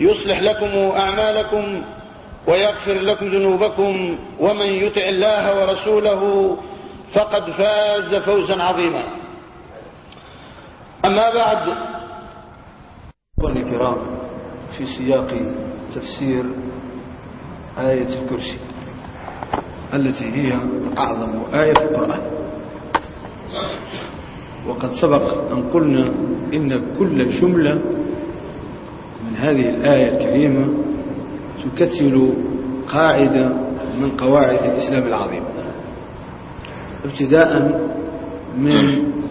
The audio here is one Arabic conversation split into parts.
يصلح لكم أعمالكم ويغفر لكم ذنوبكم ومن يطع الله ورسوله فقد فاز فوزا عظيما. أما بعد الكرام في سياق تفسير آية الكرسي التي هي أعظم آية في القرآن. وقد سبق أن قلنا إن كل جملة هذه الآية الكريمة تكتل قاعدة من قواعد الإسلام العظيم. ابتداء من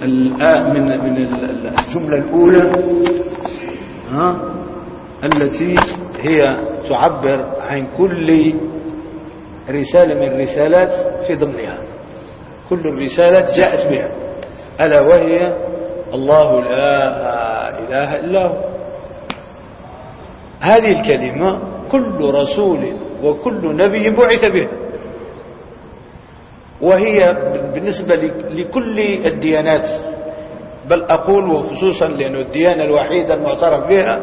من من الجملة الأولى ها التي هي تعبر عن كل رسالة من الرسالات في ضمنها. كل الرسالات جاءت بها. ألا وهي الله لا إله إلا هو. هذه الكلمة كل رسول وكل نبي بعث بها وهي بالنسبة لكل الديانات. بل أقول وخصوصا لأن الديانة الوحيدة المعترف بها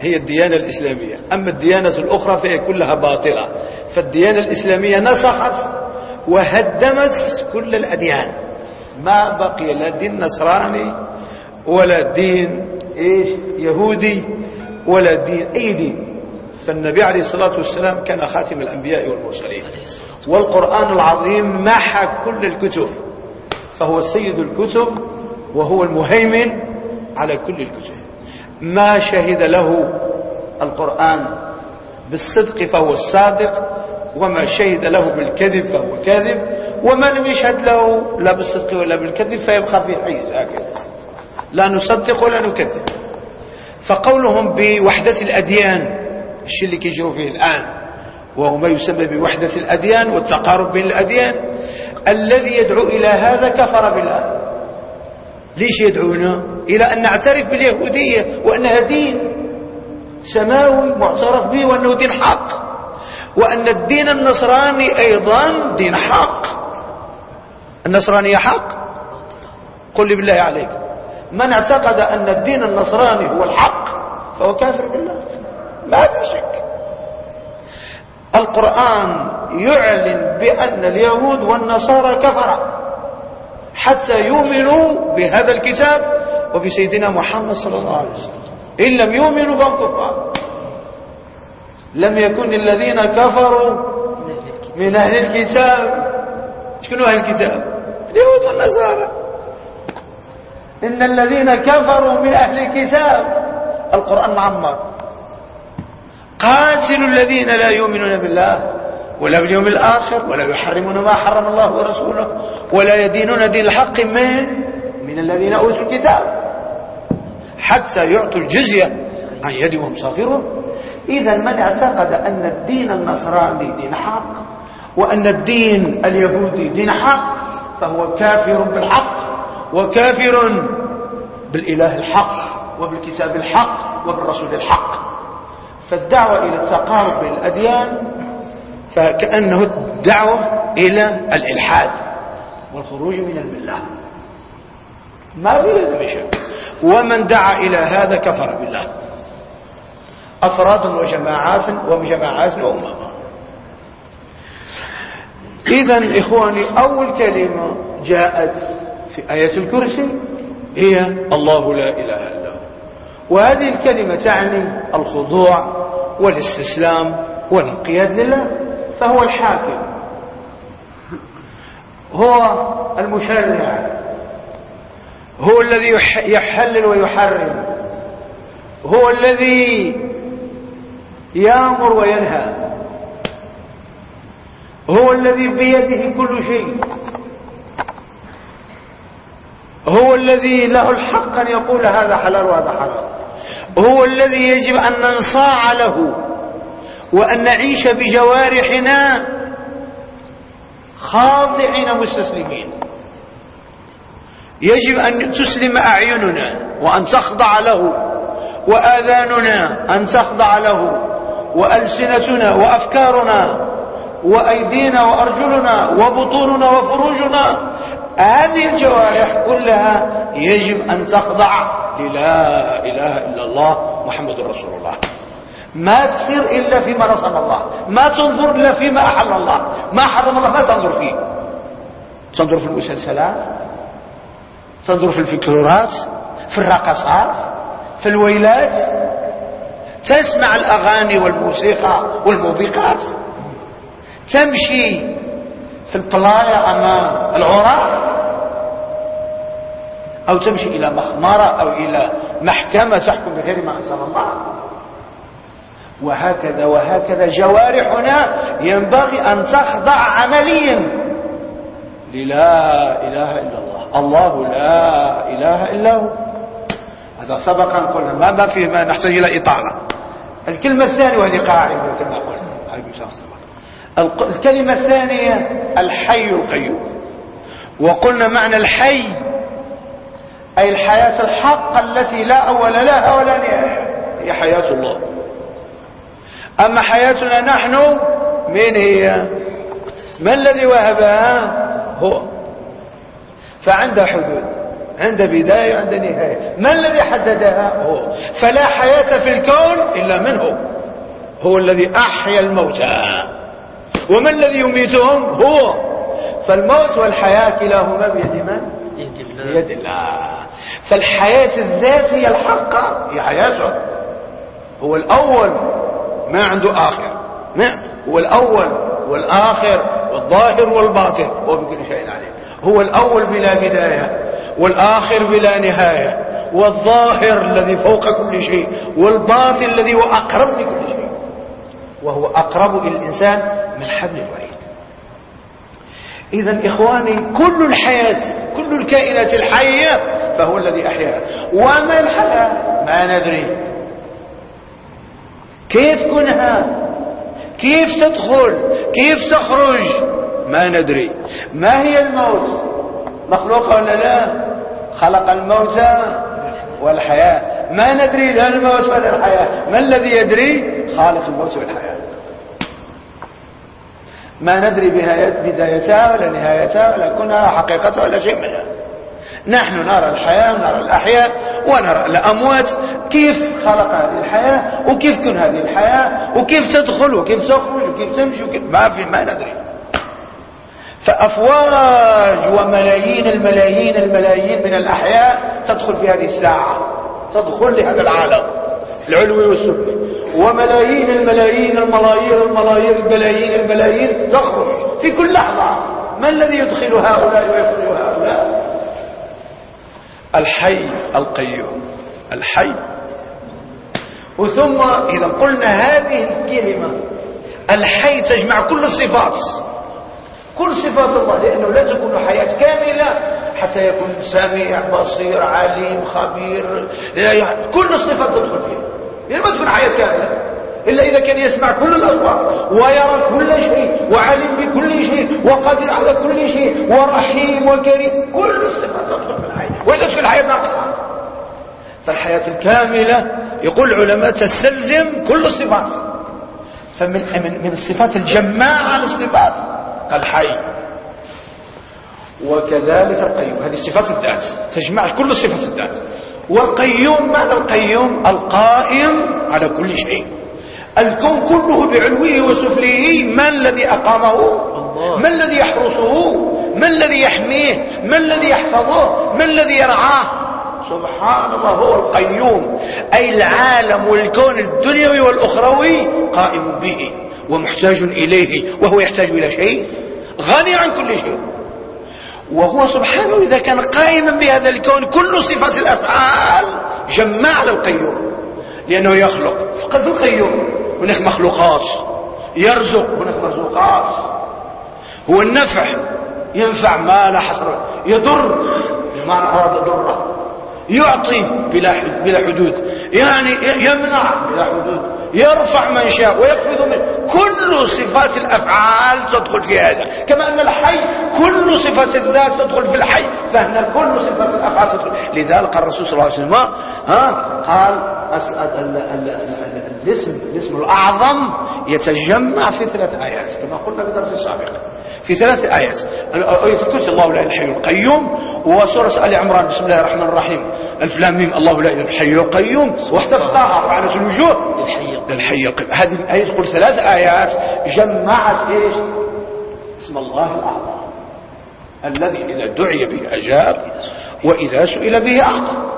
هي الديانة الإسلامية. أما الديانة الأخرى فهي كلها باطلة. فالديانة الإسلامية نسخت وهدمت كل الأديان. ما بقي لا دين نصراني ولا دين إيش؟ يهودي ولا دين أي دين. فالنبي عليه الصلاة والسلام كان خاتم الأنبياء والمرسلين. والقرآن العظيم محى كل الكتب. فهو سيد الكتب وهو المهيمن على كل الكتب. ما شهد له القرآن بالصدق فهو الصادق وما شهد له بالكذب فهو كاذب وما لم يشهد له لا بالصدق ولا بالكذب فيبقى في حيز هكذا. لا نصدق ولا نكذب. فقولهم بوحدة الأديان الشيء اللي كيجروا فيه الآن؟ وهو ما يسمى بوحدة الأديان والتقارب بين الأديان. الذي يدعو إلى هذا كفر بالله. ليش يدعونا إلى أن نعترف باليهودية وأنها دين سماوي معترف به وأنه دين حق. وأن الدين النصراني أيضا دين حق. النصرانية حق؟ قل لي بالله عليك. من اعتقد أن الدين النصراني هو الحق فهو كافر بالله. في شك. القرآن يعلن بأن اليهود والنصارى كفر حتى يؤمنوا بهذا الكتاب وبسيدنا محمد صلى الله عليه وسلم. إن لم يؤمنوا فهم كفار. لم يكن الذين كفروا من أهل الكتاب. شكون أهل الكتاب؟ اليهود والنصارى. إن الذين كفروا من أهل الكتاب. القرآن معمر. قاتلوا الذين لا يؤمنون بالله ولا باليوم الآخر ولا يحرمون ما حرم الله ورسوله ولا يدينون دين الحق من من الذين أوتوا الكتاب. حتى يعطوا الجزية عن يد وهم إذا من اعتقد أن الدين النصراني دين حق وأن الدين اليهودي دين حق فهو كافر بالحق وكافر بالإله الحق وبالكتاب الحق وبالرسول الحق. فالدعوة إلى التقارب بين الأديان فكأنه الدعوة إلى الإلحاد والخروج من الملة. ما في هذا شك ومن دعا إلى هذا كفر بالله. أفراد وجماعات وجماعات وأمم إذا إخواني أول كلمة جاءت في آية الكرسي. هي الله لا إله إلا هو. وهذه الكلمة تعني الخضوع والاستسلام والانقياد لله فهو الحاكم. هو المشرع. هو الذي يحلل ويحرم. هو الذي يامر وينهى. هو الذي بيده كل شيء. هو الذي له الحق أن يقول هذا حلال وهذا حرام. هو الذي يجب أن ننصاع له وأن نعيش بجوارحنا خاضعين مستسلمين. يجب أن تسلم أعيننا وأن تخضع له وآذاننا أن تخضع له وألسنتنا وأفكارنا وأيدينا وأرجلنا وبطوننا وفروجنا هذه الجوارح كلها يجب أن تخضع للا إله إلا الله محمد رسول الله. ما تسير إلا فيما رسم الله. ما تنظر إلا فيما أحل الله. ما حرم الله. ما تنظر فيه. تنظر في المسلسلات تنظر في الفكرات في الرقصات في الويلات. تسمع الأغاني والموسيقى والموبقات تمشي في البلايا أمام العراة أو تمشي إلى مخمرة أو إلى محكمة تحكم بغير ما أنزل الله. وهكذا وهكذا. جوارحنا ينبغي أن تخضع عمليا. للا إله إلا الله. الله لا إله إلا هو. هذا سبق أن قلنا. ما ما فيه ما نحتاج إلى إطالة. الكلمة الثانية وهذه قاعدة كما قلنا. الكلمة الثانية الحي القيوم. وقلنا معنى الحي أي الحياة الحق التي لا أول لها ولا نهاية هي حياة الله. أما حياتنا نحن من هي؟ ما الذي وهبها هو. فعند حدود عند بداية وعند نهاية. ما الذي حددها؟ هو. فلا حياة في الكون إلا منه هو الذي أحيا الموتى. وما الذي يميتهم؟ هو. فالموت والحياة كلاهما بيد من؟ بيد الله. فالحياة الذات هي الحقة هي حياته. هو الأول ما عنده آخر. نعم. هو الأول والآخر والظاهر والباطن هو بكل شيء عليه هو الأول بلا بداية والآخر بلا نهاية والظاهر الذي فوق كل شيء والباطن الذي هو أقرب لكل شيء. وهو أقرب إلى الإنسان من حبل الوريد. إذا إخواني كل الحياة كل الكائنات الحية فهو الذي أحياها. وما الحياة؟ ما ندري. كيف كنها؟ كيف تدخل؟ كيف تخرج؟ ما ندري. ما هي الموت؟ مخلوق ولا لا؟ خلق الموت والحياة. ما ندري لا الموت ولا الحياة. ما الذي يدري؟ خالق الموت والحياة. ما ندري بدايتها ولا نهايتها ولا كنها حقيقتها ولا شيء منها نحن نرى الحياة ونرى الأحياء ونرى الأموات. كيف خلق هذه الحياة؟ وكيف كن هذه الحياة؟ وكيف تدخل؟ وكيف تخرج؟ وكيف تمشي؟ وكيف ما في ما ندري. فأفواج وملايين الملايين الملايين من الأحياء تدخل في هذه الساعة. تدخل لهذا العالم. العلوي والسفلي وملايين الملايين الملايين الملايين الملايين الملايين تخرج في كل لحظة. ما الذي يدخل هؤلاء ويخرج هؤلاء؟ الحي القيوم. الحي. وثم إذا قلنا هذه الكلمة الحي تجمع كل الصفات. كل صفات الله لأنه لا تكون حياة كاملة حتى يكون سميع بصير عليم خبير كل الصفات تدخل فيه يعني ما تكون حياة كاملة إلا إذا كان يسمع كل الأصوات ويرى كل شيء وعلم بكل شيء وقادر على كل شيء ورحيم وكريم. كل الصفات تدخل في الحياة. وإلا في الحياة ناقصة فالحياة الكاملة يقول العلماء تستلزم كل الصفات. فمن من الصفات الجماعة للصفات. الحي. وكذلك القيوم. هذه صفات الذات. تجمع كل صفات الذات. والقيوم معنى القيوم؟ القائم على كل شيء. الكون كله بعلوه وسفله ما الذي أقامه؟ ما الذي يحرسه؟ ما الذي يحميه؟ ما الذي يحفظه؟ ما الذي يرعاه؟ سبحان الله هو القيوم. أي العالم والكون الدنيوي والأخروي قائم به. ومحتاج إليه وهو يحتاج إلى شيء غني عن كل شيء. وهو سبحانه إذا كان قائما بهذا الكون كل صفات الأفعال جمع على القيوم لأنه يخلق فقد القيوم. هناك مخلوقات يرزق هناك مرزوقات هو النفع. ينفع ما لا حصر يضر ما أراد ضره. يعطي بلا بلا حدود. يعني يمنع بلا حدود. يرفع من شاء ويخفض من كل صفات الأفعال تدخل في هذا. كما أن الحي كل صفات الذات تدخل في الحي. فهنا كل صفات الأفعال تدخل. لذلك قال الرسول صلى الله عليه وسلم ها قال الاسم الاسم الأعظم يتجمع في ثلاث آيات كما قلنا في الدرس السابق في ثلاث آيات. آية الكرسي الله لا الحي القيوم وسورة آل عمران بسم الله الرحمن الرحيم. ألف لام الله لا الحي القيوم واحتفظها على الوجوه. للحي القيوم هذه الآية تقول ثلاث آيات جمعت إيش؟ اسم الله الأعظم. الذي إذا دعي به أجاب وإذا سئل به أعطى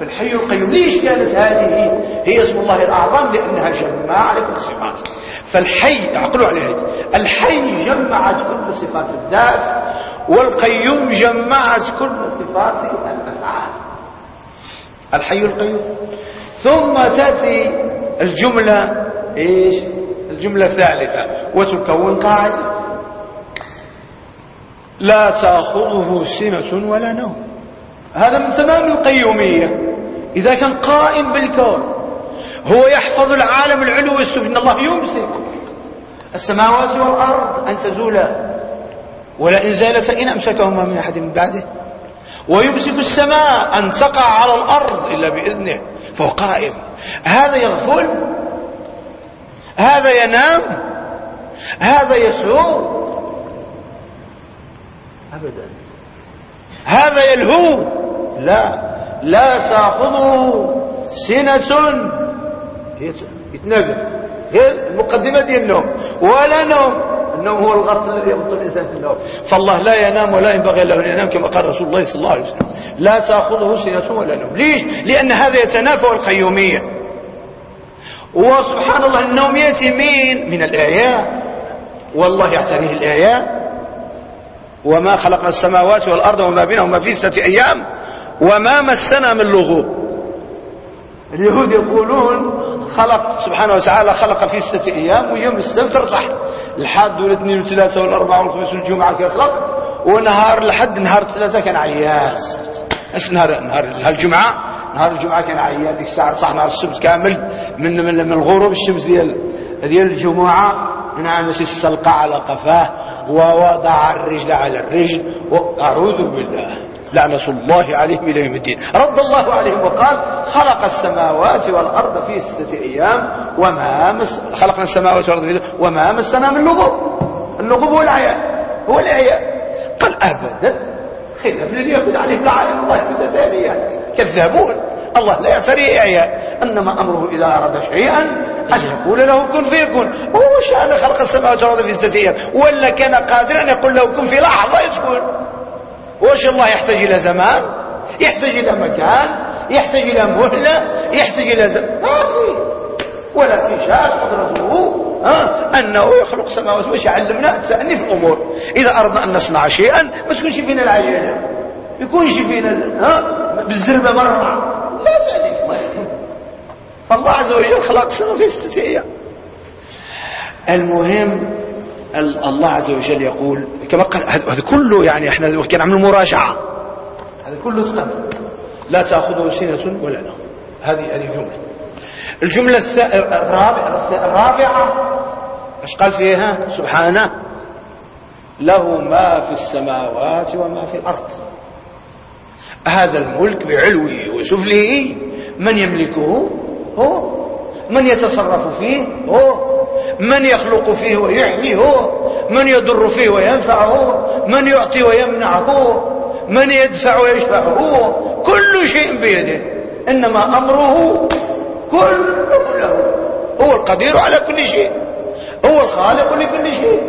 فالحي القيوم. ليش كانت هذه هي اسم الله الأعظم؟ لأنها جمع لكل الصفات فالحي عقلوا عليه الحي جمعت كل صفات الذات والقيوم جمعت كل صفات الأفعال. الحي القيوم. ثم تأتي الجملة إيش؟ الجملة الثالثة وتكون قاعدة. لا تأخذه سنة ولا نوم. هذا من تمام القيومية. إذا كان قائم بالكون هو يحفظ العالم العلو والسفل الله يمسك السماوات والأرض أن تزولا. ولئن زالتا إن أمسكهما من أحد من بعده. ويمسك السماء أن تقع على الأرض إلا بإذنه فهو قائم. هذا يغفل هذا ينام هذا يسوء. أبدا. هذا يلهو. لا لا تأخذه سنة. يتنقل المقدمة دي النوم. ولا نوم. النوم هو الغرق الذي يبطل الإنسان في النوم فالله لا ينام ولا ينبغي له أن ينام كما قال رسول الله صلى الله عليه وسلم. لا تأخذه سنة ولا نوم. ليش؟ لأن هذا يتنافى القيومية وسبحان الله النوم يأتي مين؟ من الآيات والله يعتريه الآيات وما خلقنا السماوات والأرض وما بينهما في ستة أيام. وما مسنا من لغوب. اليهود يقولون خلق سبحانه وتعالى خلق في ستة أيام ويوم السبت ارصح الحد والإثنين والثلاثة والأربعة والخميس والجمعة كيخلق ونهار الحد نهار الثلاثة كان عياس إيش نهار نهار الجمعة؟ نهار الجمعة كان عياس ديك الساعة صح نهار السبت كامل. من من, من الغروب الشمس ديال ديال الجمعة نعم السلقة على قفاه ووضع الرجل على الرجل وأعوذ بالله. لعنة الله عليهم إلى يوم الدين. رد الله عليهم وقال خلق السماوات والأرض في ستة أيام وما مس خلقنا السماوات والأرض في وما مسنا من لغوب اللغوب هو العياء هو العياء قال أبدا. خلاف اليهود عليهم لعنة الله ثانية كذابون. الله لا يعتري إعياء إنما أمره إذا أراد شيئا أن يقول له كن فيكون. هو شأن خلق السماوات والأرض في ستة أيام. ولا كان قادرا أن يقول له كن في لحظة يسكن. وش الله يحتاج إلى زمان؟ يحتاج إلى مكان يحتاج إلى مهلة يحتاج إلى زمان ما في. ولكن شاء قدرته أنه يخلق سماوات وش يعلمنا تسألني في الأمور. إذا أردنا أن نصنع شيئا ما تكونش فينا العيانة يكونش فينا ها؟ بالزربة مرة. لا الله فالله عز وجل خلق السماء في ستة أيام. المهم الله عز وجل يقول كما قال هذا كله يعني إحنا كان عمل مراجعة. هذا كله تقدم. لا تأخذه سنة ولا نوم. هذه هذه جملة الجملة الرابعة. الرابعة. إيش قال فيها؟ سبحانه. له ما في السماوات وما في الأرض. هذا الملك بعلوه وسفله من يملكه هو؟ من يتصرف فيه هو؟ من يخلق فيه ويحيي هو من يضر فيه وينفع هو من يعطي ويمنع هو من يدفع ويشفع هو كل شيء بيده. إنما أمره كله له. هو القدير على كل شيء. هو الخالق لكل شيء.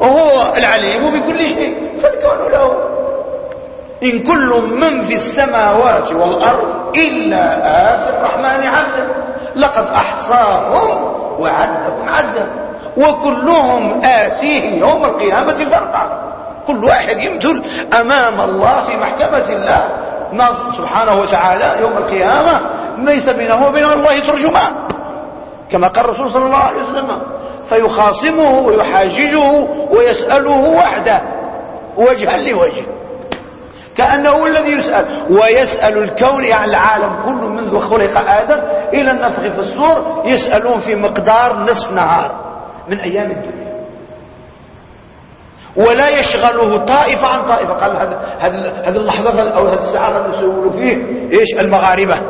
وهو العليم بكل شيء. فالكون له. إن كل من في السماوات والأرض إلا آت الرحمن عبدا. لقد أحصاهم وعدهم عدا وكلهم آتيه يوم القيامة فرقا. كل واحد يمثل أمام الله في محكمة الله. سبحانه وتعالى يوم القيامة ليس بينه وبين الله ترجمان. كما قال الرسول صلى الله عليه وسلم فيخاصمه ويحاججه ويسأله وحده وجها لوجه. كأنه الذي يسأل. ويسأل الكون يعني العالم كله منذ خلق آدم إلى النفخ في الصور يسألون في مقدار نصف نهار من أيام الدنيا. ولا يشغله طائفة عن طائفة. قال هذه اللحظة أو هذه الساعة نسول فيه إيش؟ المغاربة.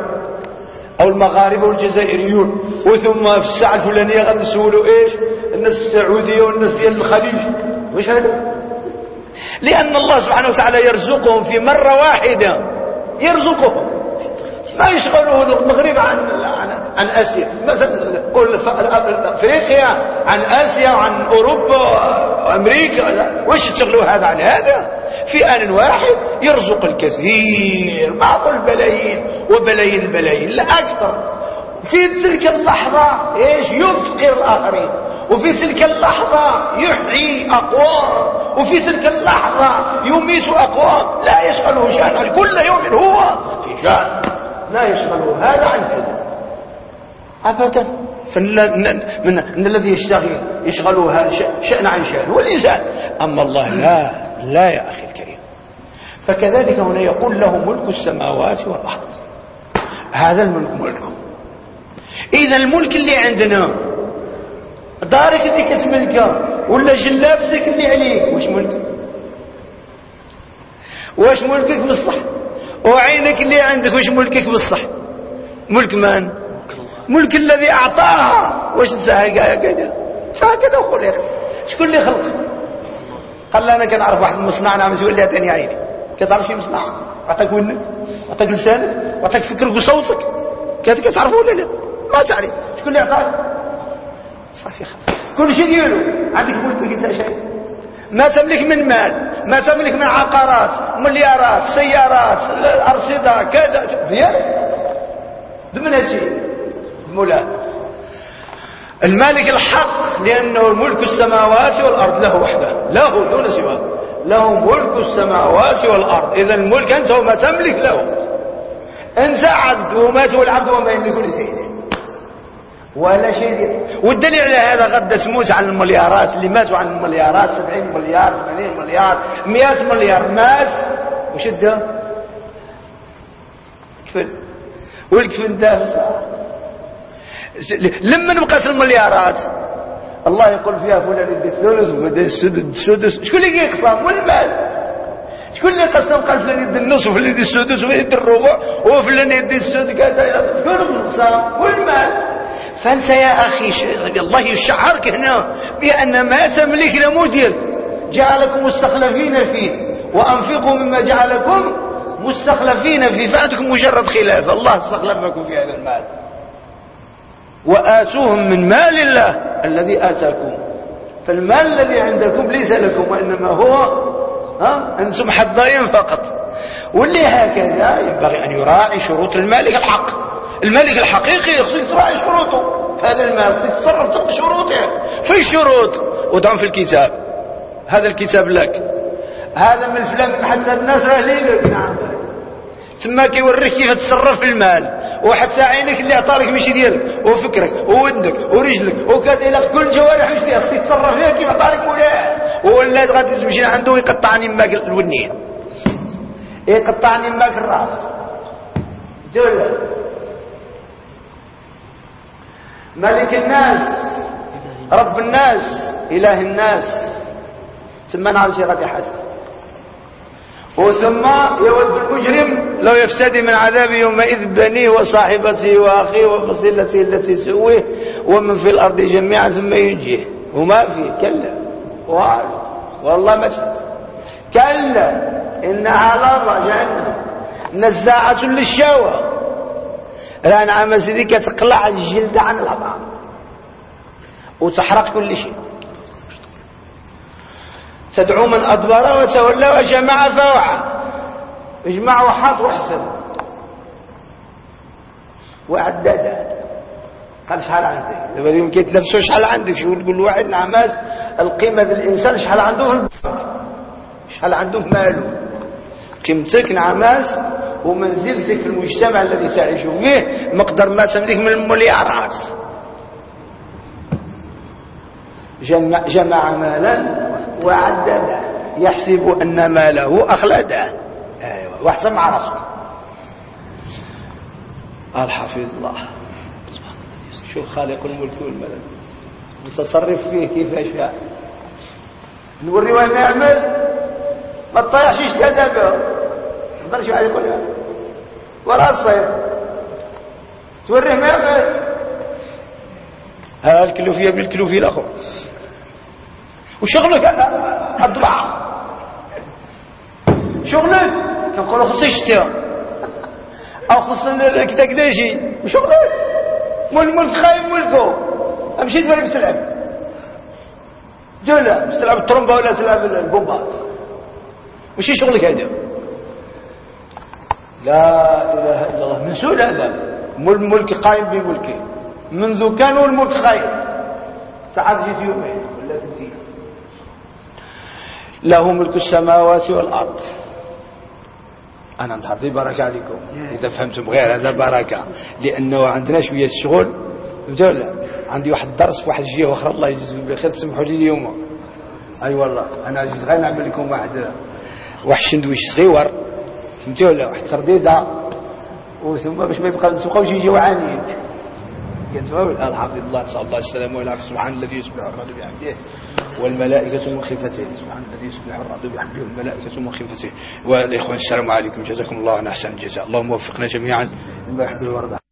أو المغاربة والجزائريون. وثم في الساعة الفلانية غنسولوا إيش؟ الناس السعودية والناس ديال الخليج. وش هذا؟ لأن الله سبحانه وتعالى يرزقهم في مرة واحدة. يرزقهم. ما يشغله المغرب عن عن, آسيا. مثلا قول أفريقيا عن آسيا وعن أوروبا وأمريكا. وش تشغلوا هذا عن هذا؟ في آن واحد يرزق الكثير. معقول بلايين وبلايين البلايين لا أكثر. في تلك اللحظة إيش؟ يفقر الآخرين. وفي تلك اللحظة يحيي أقوام وفي تلك اللحظة يميت أقوام. لا يشغله شأن كل يوم هو في شأن. لا يشغله هذا عن هذا أبدا. من, الذي يشتغل يشغله شأن عن شأن هو الإنسان أما الله لا لا يا أخي الكريم. فكذلك هنا يقول له ملك السماوات والأرض. هذا الملك ملكه. إذا الملك اللي عندنا دارك اللي كتملكها ولا جلابتك اللي عليك؟ واش ملكك؟ واش ملكك بالصح؟ وعينك اللي عندك واش ملكك بالصح؟ ملك من؟ ملك الذي أعطاها. واش هكذا هكذا خلق شكون اللي خلق قال أنا كنعرف واحد المصنع نعم لي ثاني عيني. كتعرف شي مصنع؟ عطاك ودنك عطاك لسانك؟ عطاك فكرك وصوتك كتعرفه ولا لا؟ ما تعرف. شكون اللي عطاك صافي كل شيء ديالو عندك ملك انت شيء؟ ما تملك من مال ما تملك من عقارات مليارات سيارات أرصدة كذا. ديالك ضمن هادشي مولا. المالك الحق لأنه ملك السماوات والأرض له وحده. له دون سواه. له ملك السماوات والأرض. اذا الملك أنت وما تملك له. أنت عبد ومات والعبد وما يملك لسيده ولا شيء والدليل على هذا غدا تموت عن المليارات اللي ماتوا عن المليارات 70 مليار 80 مليار 100 مليار. مات. وش ادى كفل والكفن ده لما نبقى المليارات؟ الله يقول فيها فلان يدي الثلث وفلان السدس شكون اللي يقسم؟ والمال شكون اللي قسم قال فلان يدي النص وفلان يدي السدس وفلان يدي الربع وفلان يدي السدس. شكون القسم والمال فأنت يا أخي الله يشعرك هنا بأن ما تملك ديالك جعلكم مستخلفين فيه. وأنفقوا مما جعلكم مستخلفين فيه. فانتكم مجرد خلافه الله استخلفكم في هذا المال. وآتوهم من مال الله الذي آتاكم. فالمال الذي عندكم ليس لكم وإنما هو ها أنتم حضارين فقط. واللي هكذا ينبغي أن يراعي شروط المالك الحق. الملك الحقيقي يخصك تراعي شروطه. هذا المال تتصرف طبق شروطه؟ في شروط. ودعم في الكتاب. هذا الكتاب لك. هذا من فلان حتى الناس راه ليلك نعم تما كيوريك كيف تتصرف في المال. وحتى عينك اللي عطارك ماشي ديالك. وفكرك وودك ورجلك. وكذا كل جوارح مش ديالك. خصك تتصرف فيها كيف عطارك مولاه ولا غادي تمشي عنده ويقطعني ماك الودنين يقطعني ماك الراس. دولة ملك الناس رب الناس إله الناس. ثم نعرف شيء غادي حسن. وثم يود المجرم لو يفتدي من عذاب يومئذ بنيه وصاحبته وأخيه وفصيلته التي سويه ومن في الأرض جميعا ثم ينجيه وما في كلا. والله ما كلا. إنها لظى جهنم. نزاعة للشوى الآن عام سيدي كتقلع الجلد عن الأطعام وتحرق كل شيء. تدعو من أدبر وتولى وجمع فوعى. اجمع وحط واحسن. وعدد. قال شحال عندك؟ دابا اليوم كيتنافسوا شحال عندك؟ شو تقول لواحد نعماس القيمة ديال الإنسان شحال عنده في البنك؟ شحال عنده في ماله؟ قيمتك نعماس ومنزلتك في المجتمع الذي تعيش فيه مقدر ما تملك من المليارات. جمع, جمع مالا وعدده يحسب أن ماله أخلده. أيوة واحسن مع رسول الحفيظ الله. شوف خالق الملك والملك؟ متصرف فيه كيف يشاء. نوري وين يعمل؟ ما تطيحش يشتهى واحد يقولها ولا الصيف. توريه ما يعمل ها الكلوفية بالكلوفية الآخر وشغلك الطبع شغلك؟ نقول خص يشتري أو خص كدا كدا يجي وشغلك؟ مول الملك خايب ملكه أمشي تبارك تلعب. جولا تلعب الطرمبة ولا تلعب البومبات وشي شغلك هذا. لا إله إلا الله. من سوء مول الملك قايم بملكه. منذ كانوا الملك خايب ساعات جيت يومين ولا ثلاثين له ملك السماوات والأرض. أنا نحرضي بركة عليكم. إذا فهمتم غير هذا بركة. لأنه عندنا شوية شغل. ولا عندي واحد الدرس في واحد الجهة أخرى. الله يجزيكم بخير. تسمحوا لي اليوم. أي والله. أنا جيت غير نعمل لكم واحد. واحد شندويش صغير. فهمتوا ولا واحد ترديدة وثم باش ما يبقى نبقاوش يجي جوعانين الحمد لله نسأل الله السلامة والعافية سبحان الذي يسبح الرعد بحمده والملائكة من خيفته سبحان الذي يسبح الرعد بحمده والملائكة من خيفته والإخوان السلام عليكم. جزاكم الله أحسن الجزاء اللهم وفقنا جميعا لما يحب الورد.